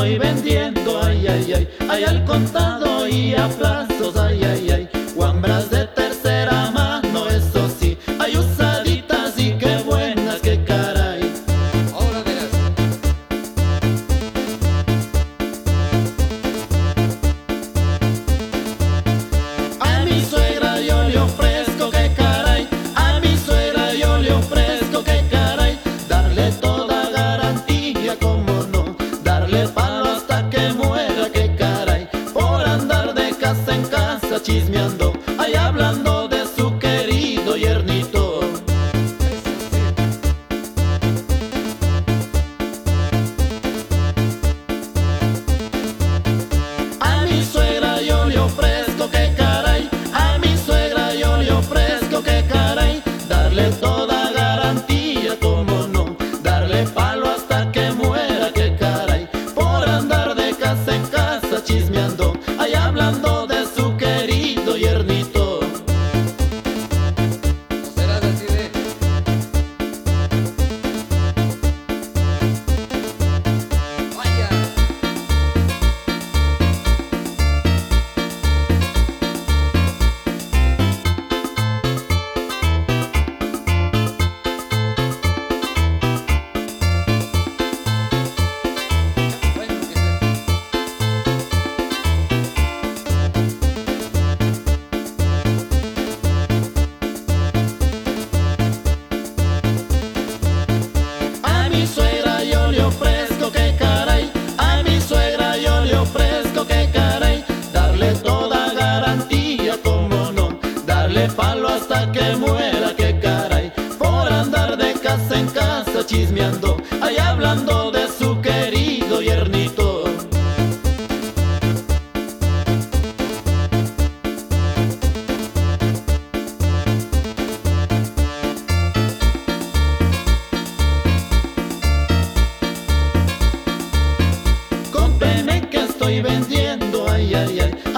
estoy vendiendo, ay, ay, ay, ay, al contado y a plazos, ay, ay. Que caray, por andar de casa en casa chismeando, ahí hablando de su querido yernito. A mi suegra yo le ofrezco que caray, a mi suegra yo le ofrezco que caray, darle toda garantía como no, darle palo ahí en casa chismeando, ahí hablando de su querido yernito. Cómpreme que estoy vendiendo, ay, ay, ay.